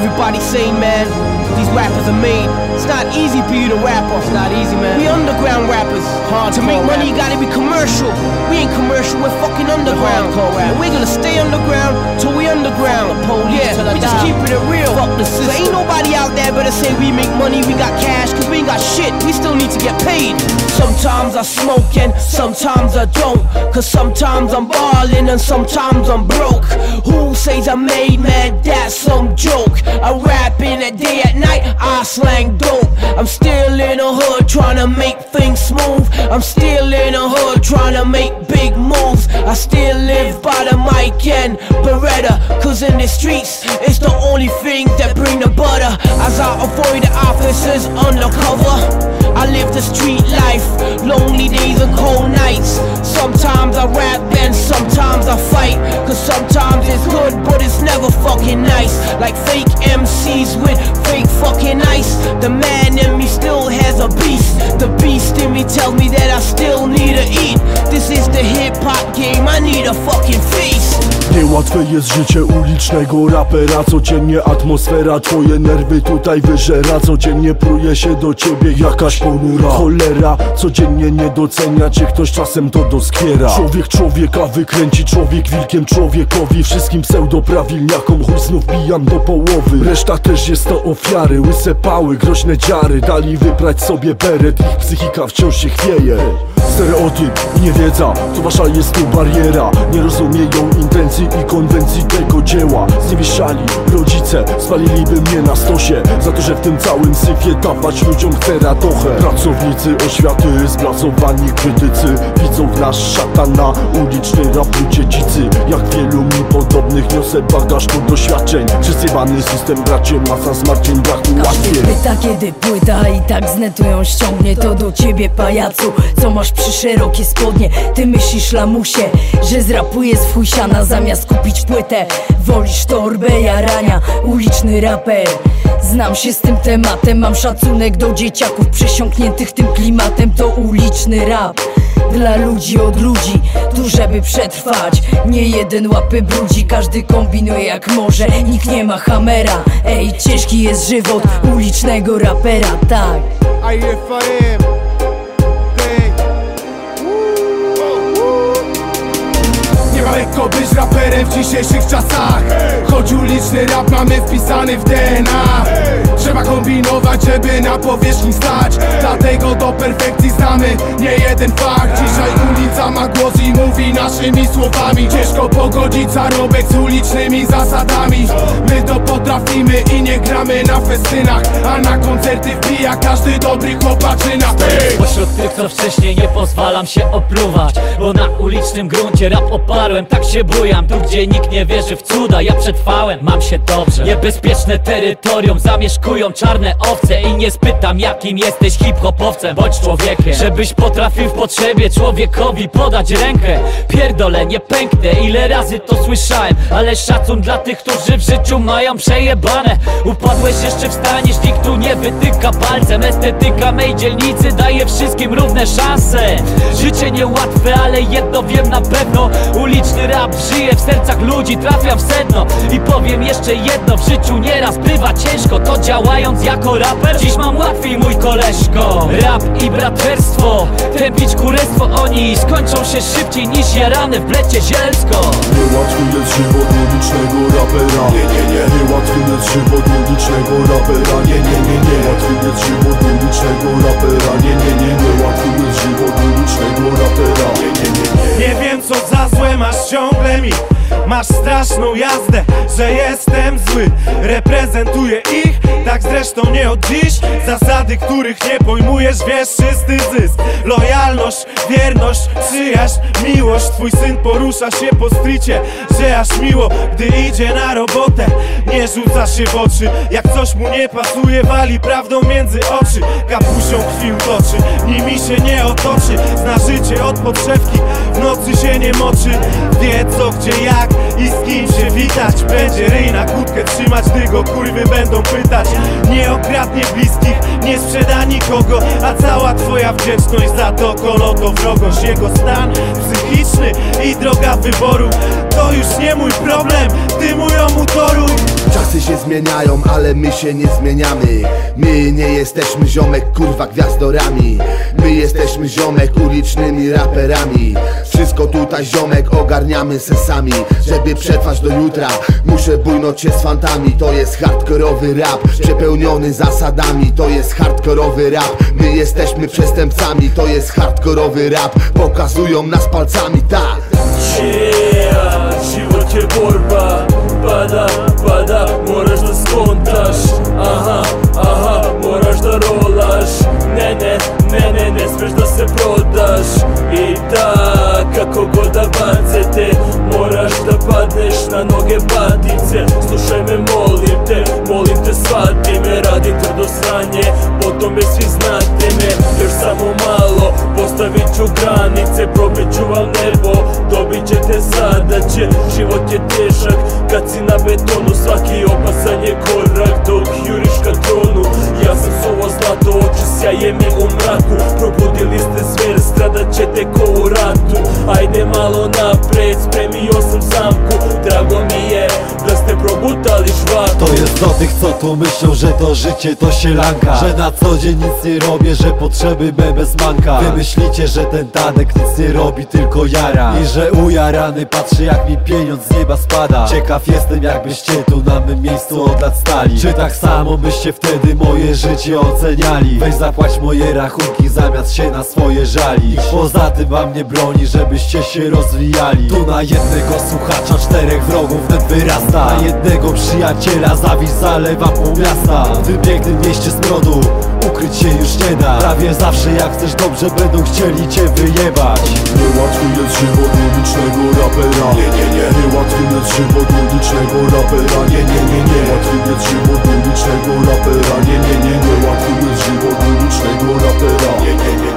Everybody saying, man, these rappers are made. It's not easy for you to rap off. It's not easy, man. We underground rappers. Hard to make money, you gotta be commercial. We ain't commercial, we're fucking underground. And we're gonna stay underground till we underground. yeah, we just keep it real. Fuck the system. So ain't nobody out there better say we make money, we got cash, cause we ain't got shit. We still need to get paid. Sometimes I smoke and sometimes I don't. Cause sometimes I'm ballin' and sometimes I'm broke. Who says I made, man? That's some joke. I rap in the day at night, I slang dope. I'm still in the hood trying to make things smooth. I'm still in the hood trying to make big moves. I still live by the mic and Beretta. Cause in the streets, it's the only thing that bring the butter. As I avoid the officers undercover, I live the street life, lonely days and cold nights. Sometimes I rap and sometimes I fight. Cause sometimes it's good, but it's never fucking nice. Like fake MCs with fake fucking ice. The man in me still has a beast. The beast in me tells me that I still need to eat. Is the hip hop game, I need a fucking. Niełatwe jest życie ulicznego rapera Codziennie atmosfera, twoje nerwy tutaj wyżera Codziennie pruje się do ciebie jakaś ponura. Cholera, codziennie nie docenia cię ktoś czasem to doskwiera. Człowiek człowieka wykręci, człowiek wilkiem człowiekowi Wszystkim pseudoprawilniakom chuj znów bijam do połowy. Reszta też jest to ofiary, łyse pały, groźne dziary Dali wyprać sobie beret, ich psychika wciąż się chwieje Stereotyp i niewiedza, to wasza jest tu bariera. Nie rozumieją intencji i konwencji tego dzieła. Zniewieszali rodzice, spaliliby mnie na stosie. Za to, że w tym całym syfie dawać ludziom chcę radochę Pracownicy oświaty, zblasowani krytycy. Widzą w nas szatana, uliczny rap ludzie dzicy Jak wielu mi podobnych niosę bagaż tu doświadczeń. Przesyłany system bracie, masa zmartwień, braku łatwiej. Pyta kiedy płyta i tak z netu ją ściągnie To do ciebie pajacu, co masz przy szerokie spodnie. Ty myślisz lamusie, że zrapuje z fujsiana Zamiast kupić płytę, wolisz torbę jarania Uliczny raper. Znam się z tym tematem, mam szacunek do dzieciaków Przesiąkniętych tym klimatem, to uliczny rap dla ludzi od ludzi, tu żeby przetrwać. Nie jeden łapy brudzi, każdy kombinuje jak może. Nikt nie ma hamera, ej ciężki jest żywot ulicznego rapera, tak być raperem w dzisiejszych czasach. Choć uliczny rap mamy wpisany w DNA Trzeba kombinować, żeby na powierzchni stać. Dlatego do perfekcji znamy nie jeden fakt. Dzisiaj ulica ma głos i mówi naszymi słowami. Ciężko pogodzić zarobek z ulicznymi zasadami. My to potrafimy i nie gramy na festynach. A na koncerty wbija każdy dobry chłopaczyna! Pośród tych co wcześniej nie pozwalam się opluwać Bo na ulicznym gruncie rap oparłem Tak się bujam, tu gdzie nikt nie wierzy w cuda Ja przetrwałem, mam się dobrze. Niebezpieczne terytorium zamieszkują czarne owce I nie spytam jakim jesteś hip-hopowcem. Bądź człowiekiem Żebyś potrafił w potrzebie człowiekowi podać rękę. Pierdolę, nie pęknę, ile razy to słyszałem Ale szacun dla tych, którzy w życiu mają przejebane. Upadłeś jeszcze wstaniesz, nikt tu nie wytyka palcem. Estetyka mej dzielnicy daje wszystkim równe szanse. Życie niełatwe, ale jedno wiem na pewno. Uliczny rap żyje w sercach ludzi, trafia w sedno I powiem jeszcze jedno, w życiu nieraz bywa ciężko To działając jako raper, dziś mam łatwiej mój koleżko Rap i braterstwo, tępić kurestwo oni Skończą się szybciej niż jarane w blecie zielsko. Niełatwy jest żywot ulicznego rapera. Nie, nie, nie. Niełatwy jest żywot ulicznego rapera. Nie, nie, nie, nie. Niełatwy jest żywot ulicznego rapera. Nie, nie, Masz straszną jazdę, że jestem zły. Reprezentuję ich, tak zresztą nie od dziś. Zasady, których nie pojmujesz, wiesz czysty zysk. Lojalność, wierność, przyjaźń, miłość. Twój syn porusza się po stricie, że aż miło Gdy idzie na robotę, nie rzuca się w oczy Jak coś mu nie pasuje, wali prawdą między oczy Kapusią krwi utoczy, nimi się nie otoczy. Zna życie od podszewki, w nocy się nie moczy. Wie co, gdzie, jak i z kim się witać. Będzie ryj na kłódkę trzymać, gdy go kurwy będą pytać. Nie okradnie bliskich, nie sprzeda nikogo. A cała twoja wdzięczność za to kolo to wrogość Jego stan psychiczny i droga wyboru To już nie mój problem, ty mój omutoruj. Czasy się zmieniają, ale my się nie zmieniamy. My nie jesteśmy ziomek kurwa gwiazdorami. My jesteśmy ziomek ulicznymi raperami. Wszystko tutaj ziomek ogarniamy sesami Żeby przetrwać do jutra Muszę bujnąć się z fantami. To jest hardkorowy rap Przepełniony zasadami. To jest hardkorowy rap. My jesteśmy przestępcami. To jest hardkorowy rap. Pokazują nas palcami, tak. Yeah, je borba. Pada, pada, moraš da skontaš. Aha, aha, moraš da rolaš. Ne, ne, ne, ne, ne smeš da se prodaš. I da, kako god da bace te Moraš da padneš na noge batice. Slušaj me, molim te, molim te shvati me Radim tvrdo sranje, tome svi znate me. Još samo malo, postavit ću granice Probit ću vam nebo, dobit ćete zadaće Život je težak, kad si na betonu Svaki opasan je korak, dok juriš ka tronu. Ja sam suvo zlato, oči sjaje mi u mraku. Probudili ste zver, stradat ćete ko u ratu. Ajde malo napred, do tych co tu myślą, że to życie to sielanka Że na co dzień nic nie robię, że potrzeby me bez manka. Wy myślicie, że ten Tadek nic nie robi, tylko jara. I że ujarany patrzy jak mi pieniądz z nieba spada. Ciekaw jestem jakbyście tu na mym miejscu od lat stali. Czy tak samo byście wtedy moje życie oceniali? Weź zapłać moje rachunki zamiast się na swoje żalić Poza tym wam nie broni, żebyście się rozwijali. Tu na jednego słuchacza czterech wrogów wyrasta. Na jednego przyjaciela dziś zalewa pół miasta. W mieście z mieście smrodu ukryć się już nie da. Prawie zawsze jak chcesz dobrze będą chcieli cię wyjebać. Niełatwym jest żywot ulicznego rapera. Nie, nie, nie. Niełatwym jest żywot ulicznego rapera. Nie, nie, nie, nie. Łatwym jest żywot ulicznego rapera. Nie, nie, nie, nie jest żywot ulicznego rapera. Nie, nie, nie.